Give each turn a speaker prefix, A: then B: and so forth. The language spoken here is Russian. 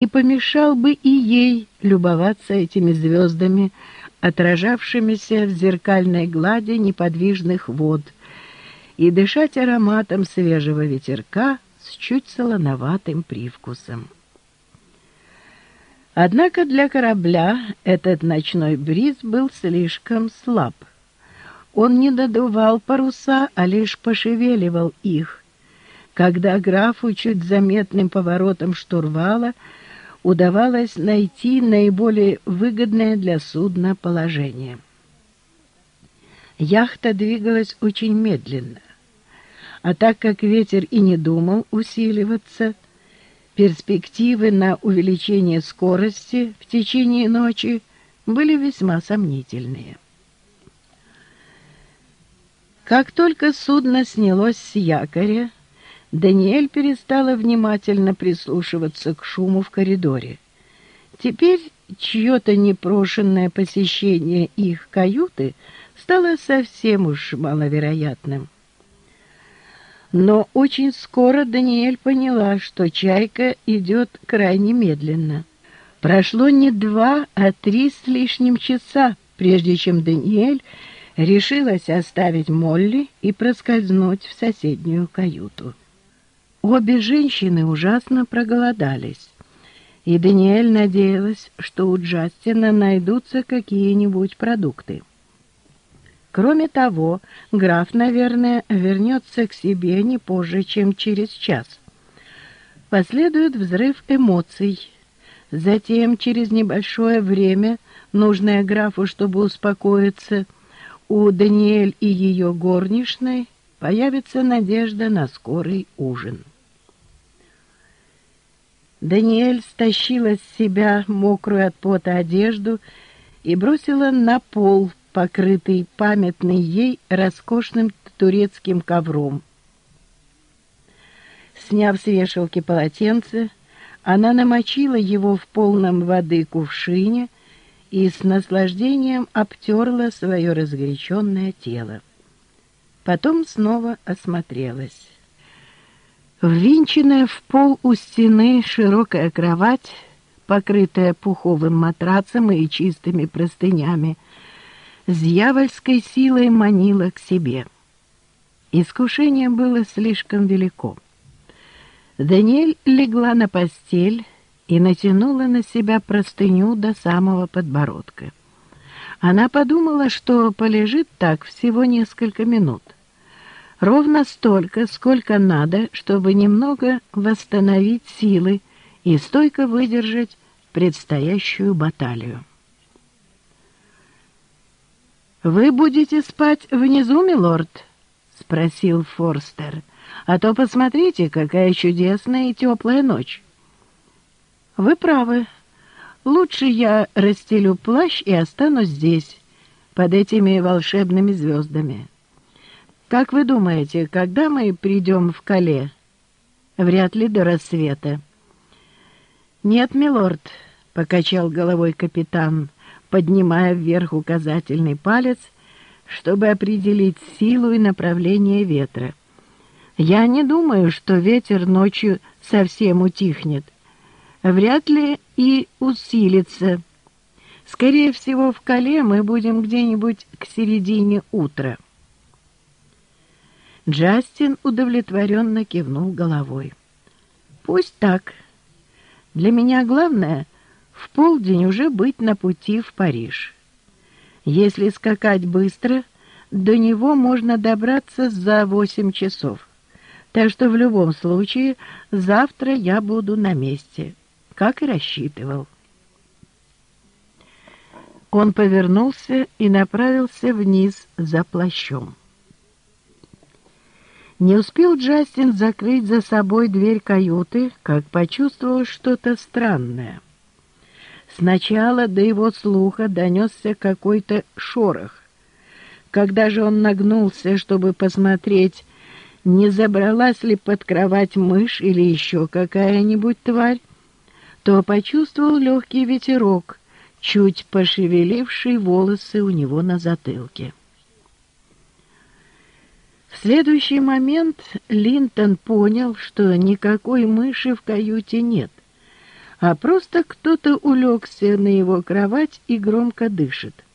A: и помешал бы и ей любоваться этими звездами, отражавшимися в зеркальной глади неподвижных вод, и дышать ароматом свежего ветерка с чуть солоноватым привкусом. Однако для корабля этот ночной бриз был слишком слаб. Он не додувал паруса, а лишь пошевеливал их, когда графу чуть заметным поворотом штурвала удавалось найти наиболее выгодное для судна положение. Яхта двигалась очень медленно, а так как ветер и не думал усиливаться, перспективы на увеличение скорости в течение ночи были весьма сомнительные. Как только судно снялось с якоря, Даниэль перестала внимательно прислушиваться к шуму в коридоре. Теперь чье-то непрошенное посещение их каюты стало совсем уж маловероятным. Но очень скоро Даниэль поняла, что чайка идет крайне медленно. Прошло не два, а три с лишним часа, прежде чем Даниэль решилась оставить Молли и проскользнуть в соседнюю каюту. Обе женщины ужасно проголодались, и Даниэль надеялась, что у Джастина найдутся какие-нибудь продукты. Кроме того, граф, наверное, вернется к себе не позже, чем через час. Последует взрыв эмоций. Затем, через небольшое время, нужное графу, чтобы успокоиться, у Даниэль и ее горничной появится надежда на скорый ужин. Даниэль стащила с себя мокрую от пота одежду и бросила на пол, покрытый памятный ей роскошным турецким ковром. Сняв с вешалки полотенце, она намочила его в полном воды кувшине и с наслаждением обтерла свое разгоряченное тело. Потом снова осмотрелась. Ввинченная в пол у стены широкая кровать, покрытая пуховым матрацем и чистыми простынями, с дьявольской силой манила к себе. Искушение было слишком велико. Даниэль легла на постель и натянула на себя простыню до самого подбородка. Она подумала, что полежит так всего несколько минут. Ровно столько, сколько надо, чтобы немного восстановить силы и стойко выдержать предстоящую баталию. «Вы будете спать внизу, милорд?» — спросил Форстер. «А то посмотрите, какая чудесная и теплая ночь». «Вы правы. Лучше я расстелю плащ и останусь здесь, под этими волшебными звездами». «Как вы думаете, когда мы придем в Кале?» «Вряд ли до рассвета». «Нет, милорд», — покачал головой капитан, поднимая вверх указательный палец, чтобы определить силу и направление ветра. «Я не думаю, что ветер ночью совсем утихнет. Вряд ли и усилится. Скорее всего, в Кале мы будем где-нибудь к середине утра». Джастин удовлетворенно кивнул головой. «Пусть так. Для меня главное — в полдень уже быть на пути в Париж. Если скакать быстро, до него можно добраться за восемь часов. Так что в любом случае завтра я буду на месте, как и рассчитывал». Он повернулся и направился вниз за плащом. Не успел Джастин закрыть за собой дверь каюты, как почувствовал что-то странное. Сначала до его слуха донесся какой-то шорох. Когда же он нагнулся, чтобы посмотреть, не забралась ли под кровать мышь или еще какая-нибудь тварь, то почувствовал легкий ветерок, чуть пошевеливший волосы у него на затылке. В следующий момент Линтон понял, что никакой мыши в каюте нет, а просто кто-то улегся на его кровать и громко дышит.